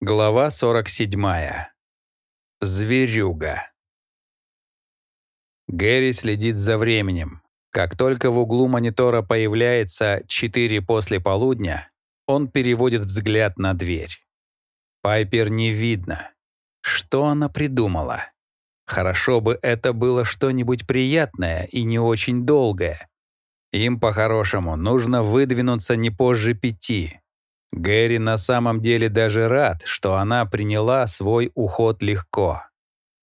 Глава 47. Зверюга. Гэри следит за временем. Как только в углу монитора появляется 4 после полудня, он переводит взгляд на дверь. Пайпер не видно. Что она придумала? Хорошо бы это было что-нибудь приятное и не очень долгое. Им, по-хорошему, нужно выдвинуться не позже пяти, Гэри на самом деле даже рад, что она приняла свой уход легко.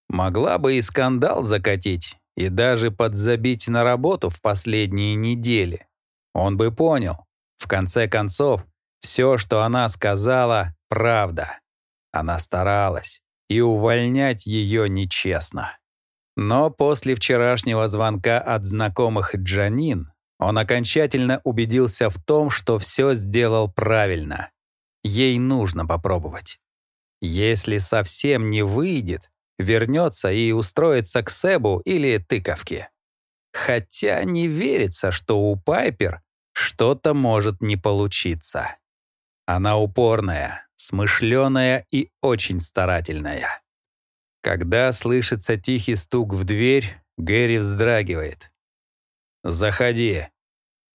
Могла бы и скандал закатить, и даже подзабить на работу в последние недели. Он бы понял. В конце концов, все, что она сказала, правда. Она старалась, и увольнять ее нечестно. Но после вчерашнего звонка от знакомых Джанин он окончательно убедился в том, что все сделал правильно. Ей нужно попробовать. Если совсем не выйдет, вернется и устроится к Себу или тыковке. Хотя не верится, что у Пайпер что-то может не получиться. Она упорная, смышленая и очень старательная. Когда слышится тихий стук в дверь, Гэри вздрагивает. «Заходи».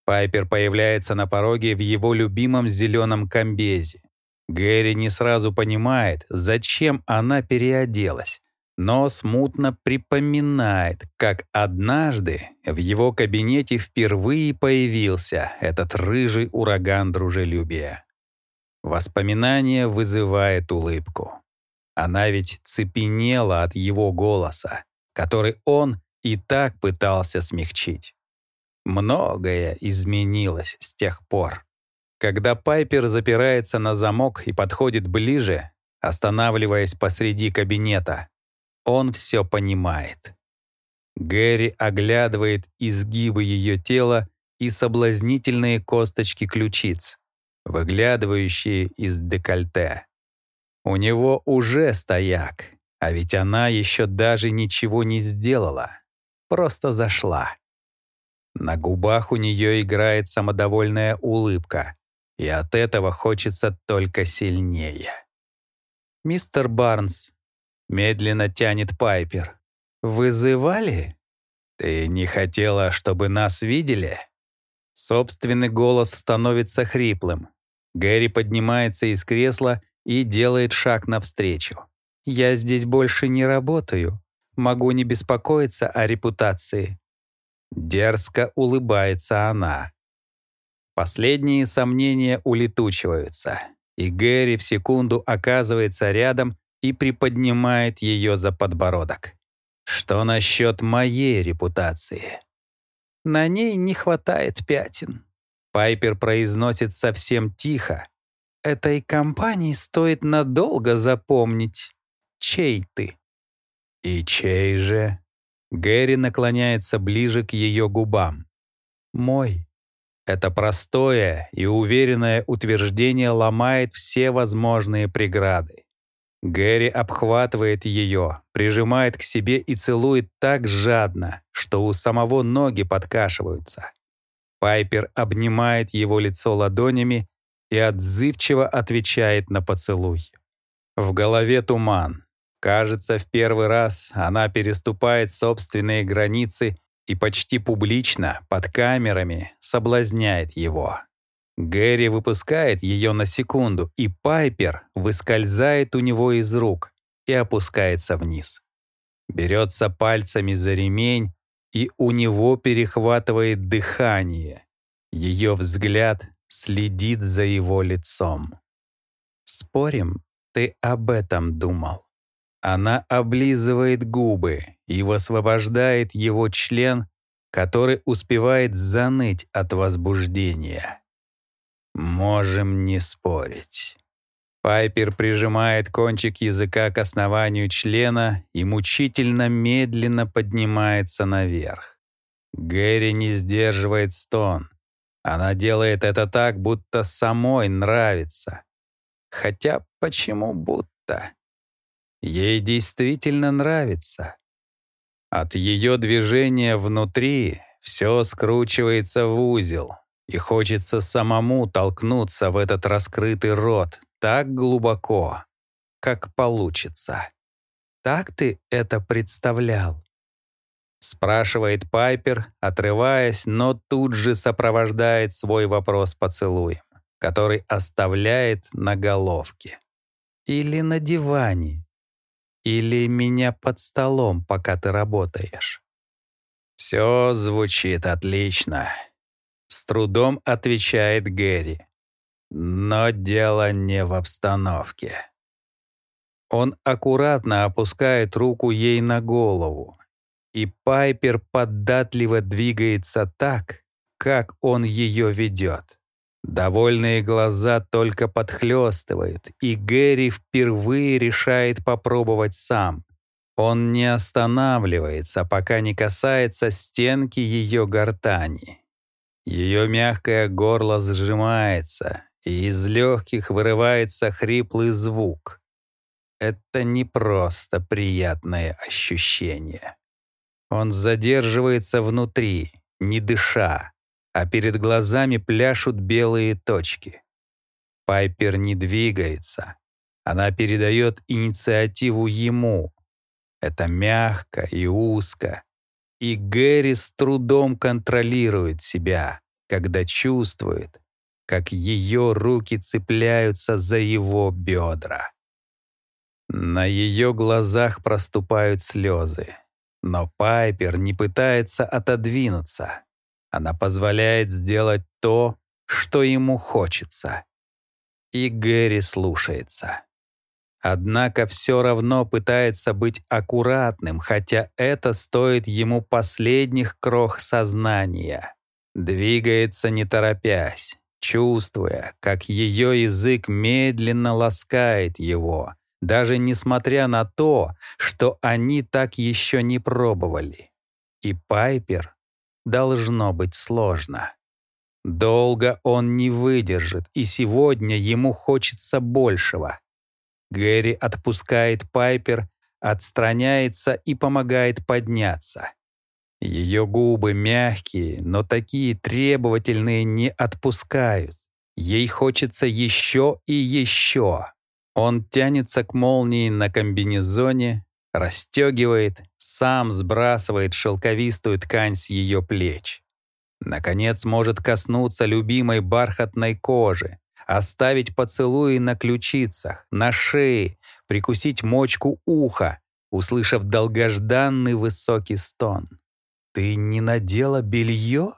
Пайпер появляется на пороге в его любимом зеленом комбезе. Гэри не сразу понимает, зачем она переоделась, но смутно припоминает, как однажды в его кабинете впервые появился этот рыжий ураган дружелюбия. Воспоминание вызывает улыбку. Она ведь цепенела от его голоса, который он и так пытался смягчить. Многое изменилось с тех пор. Когда Пайпер запирается на замок и подходит ближе, останавливаясь посреди кабинета, он все понимает. Гэри оглядывает изгибы ее тела и соблазнительные косточки ключиц, выглядывающие из декольте. У него уже стояк, а ведь она еще даже ничего не сделала, просто зашла. На губах у нее играет самодовольная улыбка, и от этого хочется только сильнее. «Мистер Барнс», — медленно тянет Пайпер, — «вызывали?» «Ты не хотела, чтобы нас видели?» Собственный голос становится хриплым. Гэри поднимается из кресла и делает шаг навстречу. «Я здесь больше не работаю. Могу не беспокоиться о репутации. Дерзко улыбается она. Последние сомнения улетучиваются, и Гэри в секунду оказывается рядом и приподнимает ее за подбородок. Что насчет моей репутации? На ней не хватает пятен. Пайпер произносит совсем тихо. Этой компании стоит надолго запомнить, чей ты. И чей же? Гэри наклоняется ближе к ее губам. «Мой». Это простое и уверенное утверждение ломает все возможные преграды. Гэри обхватывает ее, прижимает к себе и целует так жадно, что у самого ноги подкашиваются. Пайпер обнимает его лицо ладонями и отзывчиво отвечает на поцелуй. В голове туман, Кажется, в первый раз она переступает собственные границы и почти публично, под камерами, соблазняет его. Гэри выпускает ее на секунду, и Пайпер выскользает у него из рук и опускается вниз. Берется пальцами за ремень, и у него перехватывает дыхание. Ее взгляд следит за его лицом. «Спорим, ты об этом думал?» Она облизывает губы и высвобождает его член, который успевает заныть от возбуждения. Можем не спорить. Пайпер прижимает кончик языка к основанию члена и мучительно медленно поднимается наверх. Гэри не сдерживает стон. Она делает это так, будто самой нравится. Хотя почему будто? Ей действительно нравится. От ее движения внутри все скручивается в узел, и хочется самому толкнуться в этот раскрытый рот так глубоко, как получится. Так ты это представлял? Спрашивает Пайпер, отрываясь, но тут же сопровождает свой вопрос поцелуем, который оставляет на головке. Или на диване. Или меня под столом, пока ты работаешь. Все звучит отлично. С трудом отвечает Гэри. Но дело не в обстановке. Он аккуратно опускает руку ей на голову, и Пайпер податливо двигается так, как он ее ведет. Довольные глаза только подхлестывают, и Гэри впервые решает попробовать сам. Он не останавливается, пока не касается стенки ее гортани. Ее мягкое горло сжимается, и из легких вырывается хриплый звук. Это не просто приятное ощущение. Он задерживается внутри, не дыша, а перед глазами пляшут белые точки. Пайпер не двигается. Она передает инициативу ему. Это мягко и узко. И Гэри с трудом контролирует себя, когда чувствует, как ее руки цепляются за его бедра. На ее глазах проступают слезы, но Пайпер не пытается отодвинуться. Она позволяет сделать то, что ему хочется. И Гэри слушается. Однако все равно пытается быть аккуратным, хотя это стоит ему последних крох сознания. Двигается не торопясь, чувствуя, как ее язык медленно ласкает его, даже несмотря на то, что они так еще не пробовали. И Пайпер должно быть сложно. Долго он не выдержит, и сегодня ему хочется большего. Гэри отпускает Пайпер, отстраняется и помогает подняться. Ее губы мягкие, но такие требовательные не отпускают. Ей хочется еще и еще. Он тянется к молнии на комбинезоне, расстегивает, сам сбрасывает шелковистую ткань с ее плеч. Наконец может коснуться любимой бархатной кожи, оставить поцелуи на ключицах, на шее, прикусить мочку уха, услышав долгожданный высокий стон. «Ты не надела белье?»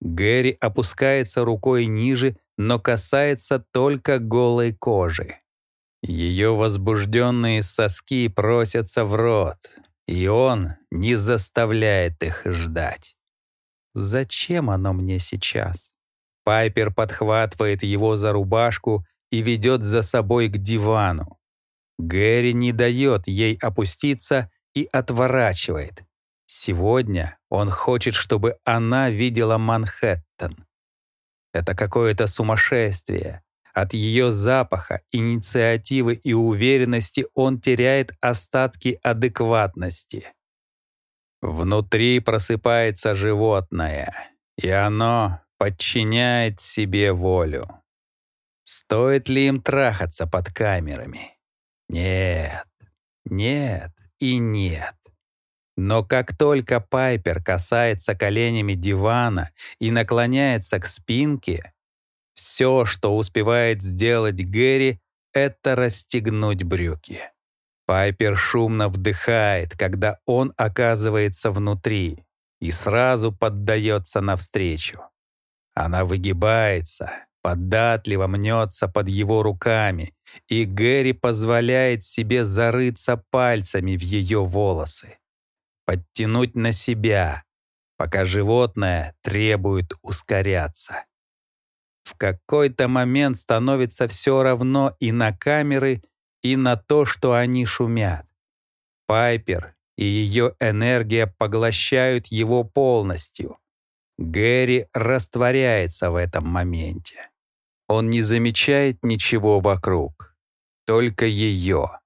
Гэри опускается рукой ниже, но касается только голой кожи. Ее возбужденные соски просятся в рот, и он не заставляет их ждать. Зачем оно мне сейчас? Пайпер подхватывает его за рубашку и ведет за собой к дивану. Гэри не дает ей опуститься и отворачивает. Сегодня он хочет, чтобы она видела Манхэттен. Это какое-то сумасшествие, от ее запаха, инициативы и уверенности он теряет остатки адекватности. Внутри просыпается животное, и оно подчиняет себе волю. Стоит ли им трахаться под камерами? Нет, нет и нет. Но как только Пайпер касается коленями дивана и наклоняется к спинке, все, что успевает сделать Гэри, это расстегнуть брюки. Пайпер шумно вдыхает, когда он оказывается внутри, и сразу поддается навстречу. Она выгибается, податливо мнется под его руками, и Гэри позволяет себе зарыться пальцами в ее волосы, подтянуть на себя, пока животное требует ускоряться. В какой-то момент становится все равно и на камеры, и на то, что они шумят. Пайпер и ее энергия поглощают его полностью. Гэри растворяется в этом моменте. Он не замечает ничего вокруг, только ее.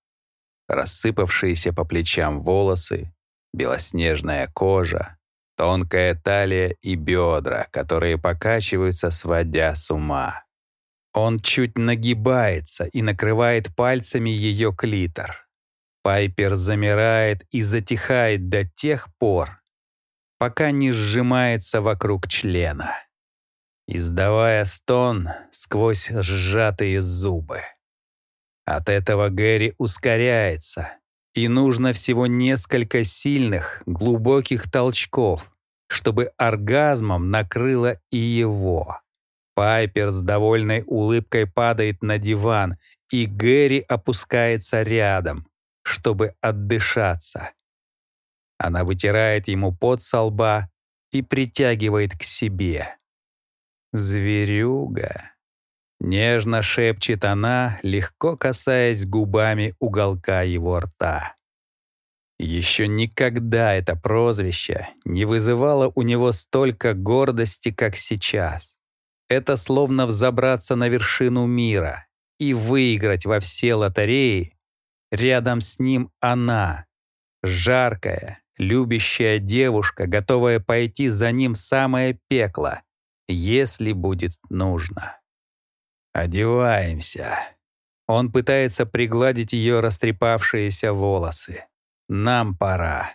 Рассыпавшиеся по плечам волосы, белоснежная кожа, Тонкая талия и бедра, которые покачиваются, сводя с ума. Он чуть нагибается и накрывает пальцами ее клитор. Пайпер замирает и затихает до тех пор, пока не сжимается вокруг члена, издавая стон сквозь сжатые зубы. От этого Гэри ускоряется, и нужно всего несколько сильных, глубоких толчков, чтобы оргазмом накрыло и его. Пайпер с довольной улыбкой падает на диван, и Гэри опускается рядом, чтобы отдышаться. Она вытирает ему пот со лба и притягивает к себе. «Зверюга!» Нежно шепчет она, легко касаясь губами уголка его рта. Еще никогда это прозвище не вызывало у него столько гордости, как сейчас. Это словно взобраться на вершину мира и выиграть во все лотереи. Рядом с ним она, жаркая, любящая девушка, готовая пойти за ним самое пекло, если будет нужно. Одеваемся. Он пытается пригладить ее растрепавшиеся волосы. Нам пора.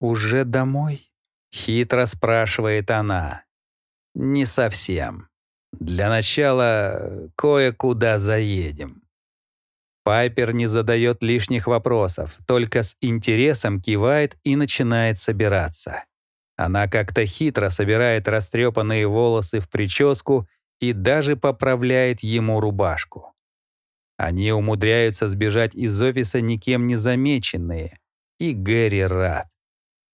Уже домой? Хитро спрашивает она. Не совсем. Для начала кое-куда заедем. Пайпер не задает лишних вопросов, только с интересом кивает и начинает собираться. Она как-то хитро собирает растрепанные волосы в прическу и даже поправляет ему рубашку. Они умудряются сбежать из офиса никем не замеченные, и Гэри рад.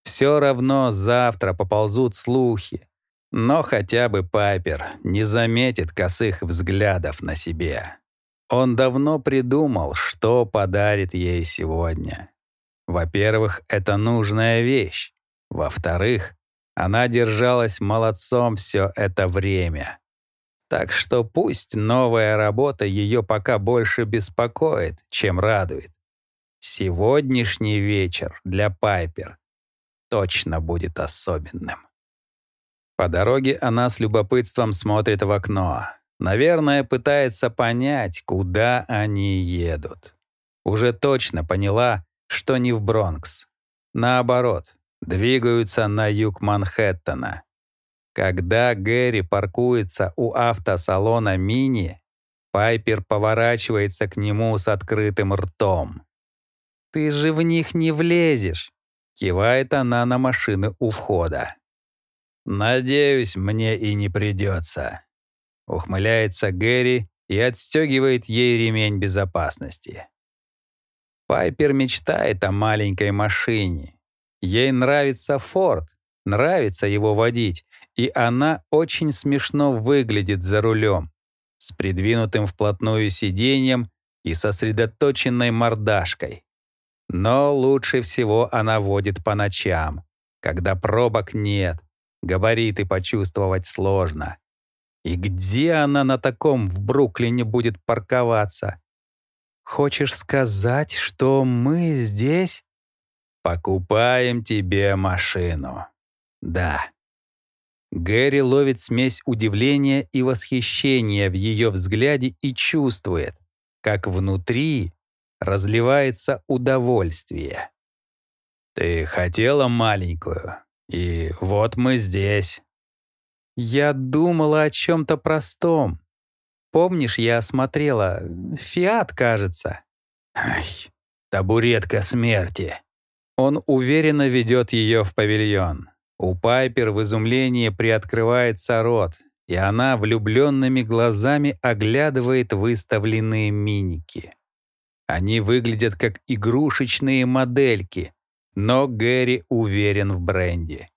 Все равно завтра поползут слухи, но хотя бы Пайпер не заметит косых взглядов на себе. Он давно придумал, что подарит ей сегодня. Во-первых, это нужная вещь. Во-вторых, она держалась молодцом все это время. Так что пусть новая работа ее пока больше беспокоит, чем радует. Сегодняшний вечер для Пайпер точно будет особенным. По дороге она с любопытством смотрит в окно. Наверное, пытается понять, куда они едут. Уже точно поняла, что не в Бронкс. Наоборот, двигаются на юг Манхэттена. Когда Гэри паркуется у автосалона «Мини», Пайпер поворачивается к нему с открытым ртом. «Ты же в них не влезешь!» — кивает она на машины у входа. «Надеюсь, мне и не придется», — ухмыляется Гэри и отстегивает ей ремень безопасности. Пайпер мечтает о маленькой машине. Ей нравится Форд, нравится его водить, и она очень смешно выглядит за рулем, с придвинутым вплотную сиденьем и сосредоточенной мордашкой. Но лучше всего она водит по ночам, когда пробок нет, габариты почувствовать сложно. И где она на таком в Бруклине будет парковаться? Хочешь сказать, что мы здесь? Покупаем тебе машину. Да. Гэри ловит смесь удивления и восхищения в ее взгляде и чувствует, как внутри разливается удовольствие. «Ты хотела маленькую, и вот мы здесь». «Я думала о чем-то простом. Помнишь, я осмотрела «Фиат», кажется?» Ай, табуретка смерти. Он уверенно ведет ее в павильон. У Пайпер в изумлении приоткрывается рот, и она влюбленными глазами оглядывает выставленные миники. Они выглядят как игрушечные модельки, но Гэри уверен в бренде.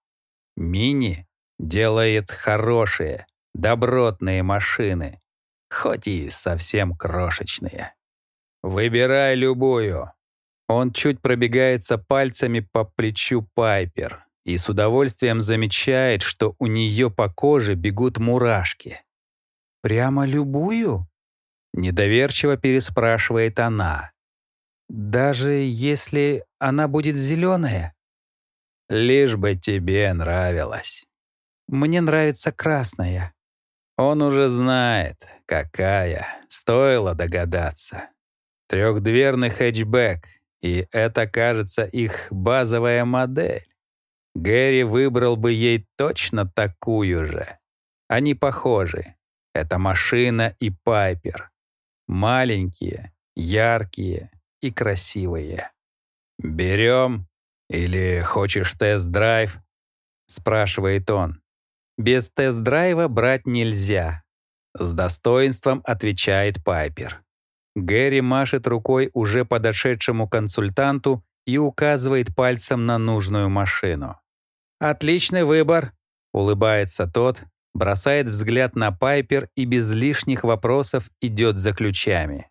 Мини делает хорошие, добротные машины, хоть и совсем крошечные. Выбирай любую. Он чуть пробегается пальцами по плечу Пайпер, и с удовольствием замечает, что у нее по коже бегут мурашки. «Прямо любую?» — недоверчиво переспрашивает она. «Даже если она будет зеленая?» «Лишь бы тебе нравилось». «Мне нравится красная». Он уже знает, Какая? Стоило догадаться. Трехдверный хэтчбэк, и это, кажется, их базовая модель. Гэри выбрал бы ей точно такую же. Они похожи. Это машина и Пайпер. Маленькие, яркие и красивые. «Берем? Или хочешь тест-драйв?» — спрашивает он. «Без тест-драйва брать нельзя», — с достоинством отвечает Пайпер. Гэри машет рукой уже подошедшему консультанту и указывает пальцем на нужную машину. «Отличный выбор», — улыбается тот, бросает взгляд на Пайпер и без лишних вопросов идет за ключами.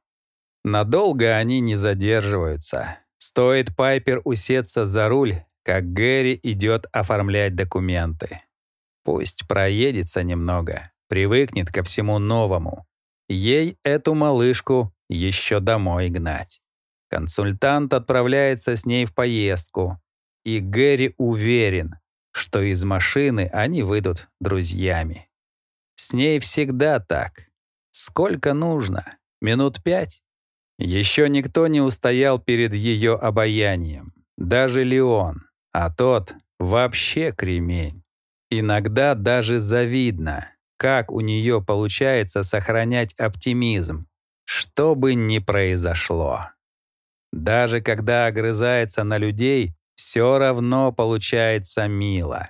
Надолго они не задерживаются. Стоит Пайпер усеться за руль, как Гэри идет оформлять документы. Пусть проедется немного, привыкнет ко всему новому. Ей эту малышку еще домой гнать. Консультант отправляется с ней в поездку, и Гэри уверен, что из машины они выйдут друзьями. С ней всегда так. Сколько нужно? Минут пять? Еще никто не устоял перед ее обаянием. Даже Леон. А тот вообще кремень. Иногда даже завидно, как у нее получается сохранять оптимизм, что бы ни произошло. Даже когда огрызается на людей, все равно получается мило.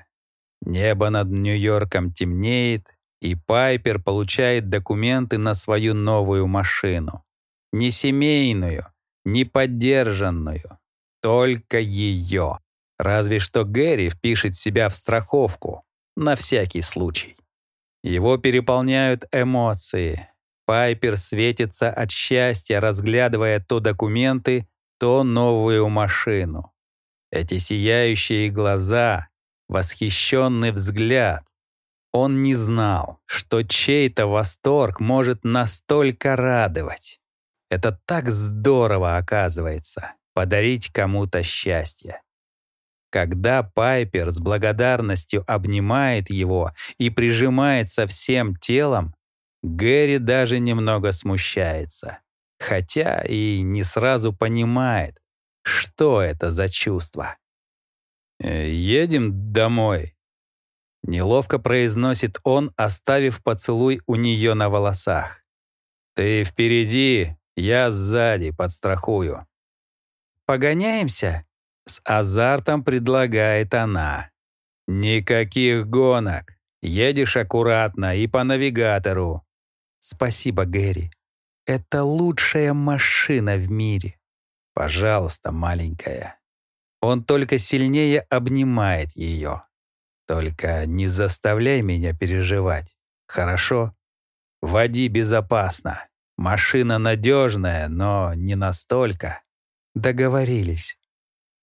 Небо над Нью-Йорком темнеет, и Пайпер получает документы на свою новую машину. Не семейную, не поддержанную, только ее. Разве что Гэри впишет себя в страховку, на всякий случай. Его переполняют эмоции. Пайпер светится от счастья, разглядывая то документы, то новую машину. Эти сияющие глаза, восхищенный взгляд. Он не знал, что чей-то восторг может настолько радовать. Это так здорово оказывается — подарить кому-то счастье. Когда Пайпер с благодарностью обнимает его и прижимается всем телом, Гэри даже немного смущается. Хотя и не сразу понимает, что это за чувство? «Э, «Едем домой», — неловко произносит он, оставив поцелуй у нее на волосах. «Ты впереди, я сзади, подстрахую». «Погоняемся?» — с азартом предлагает она. «Никаких гонок. Едешь аккуратно и по навигатору». «Спасибо, Гэри. Это лучшая машина в мире». Пожалуйста, маленькая. Он только сильнее обнимает ее. Только не заставляй меня переживать, хорошо? Води безопасно. Машина надежная, но не настолько. Договорились.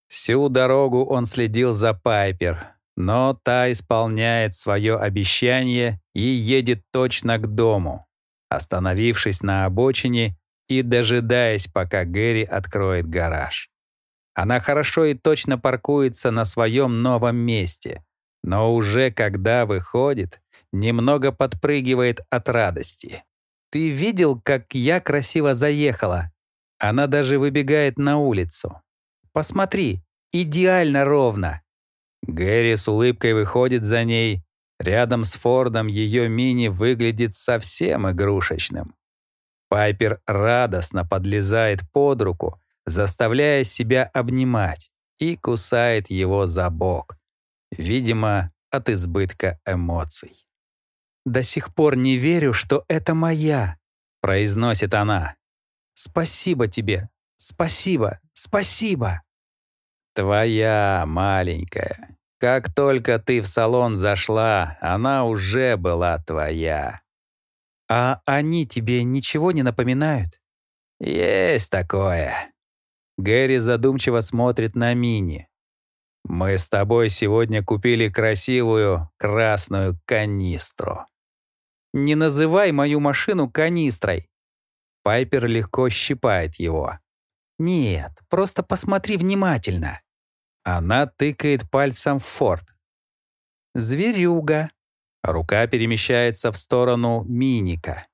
Всю дорогу он следил за Пайпер, но та исполняет свое обещание и едет точно к дому. Остановившись на обочине, и дожидаясь, пока Гэри откроет гараж. Она хорошо и точно паркуется на своем новом месте, но уже когда выходит, немного подпрыгивает от радости. «Ты видел, как я красиво заехала?» Она даже выбегает на улицу. «Посмотри, идеально ровно!» Гэри с улыбкой выходит за ней. Рядом с Фордом ее мини выглядит совсем игрушечным. Пайпер радостно подлезает под руку, заставляя себя обнимать, и кусает его за бок. Видимо, от избытка эмоций. «До сих пор не верю, что это моя», — произносит она. «Спасибо тебе, спасибо, спасибо». «Твоя, маленькая. Как только ты в салон зашла, она уже была твоя». «А они тебе ничего не напоминают?» «Есть такое». Гэри задумчиво смотрит на Мини. «Мы с тобой сегодня купили красивую красную канистру». «Не называй мою машину канистрой!» Пайпер легко щипает его. «Нет, просто посмотри внимательно». Она тыкает пальцем в форт. «Зверюга», Рука перемещается в сторону Миника.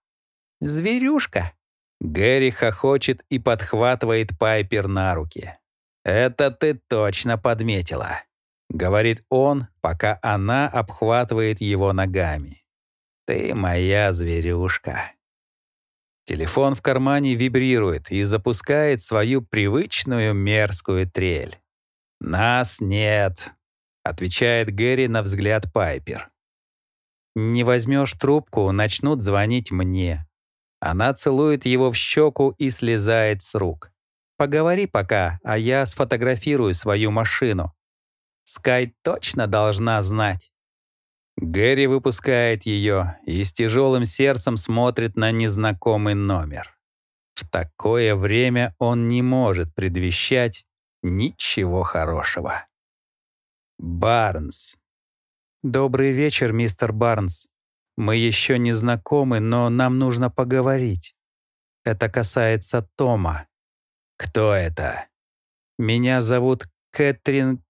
«Зверюшка!» Гэри хохочет и подхватывает Пайпер на руки. «Это ты точно подметила», — говорит он, пока она обхватывает его ногами. «Ты моя зверюшка». Телефон в кармане вибрирует и запускает свою привычную мерзкую трель. «Нас нет», — отвечает Гэри на взгляд Пайпер. «Не возьмешь трубку, начнут звонить мне». Она целует его в щеку и слезает с рук. «Поговори пока, а я сфотографирую свою машину. Скай точно должна знать». Гэри выпускает ее и с тяжелым сердцем смотрит на незнакомый номер. В такое время он не может предвещать ничего хорошего. Барнс. «Добрый вечер, мистер Барнс. Мы еще не знакомы, но нам нужно поговорить. Это касается Тома». «Кто это?» «Меня зовут Кэтрин...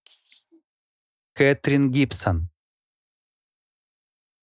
Кэтрин Гибсон».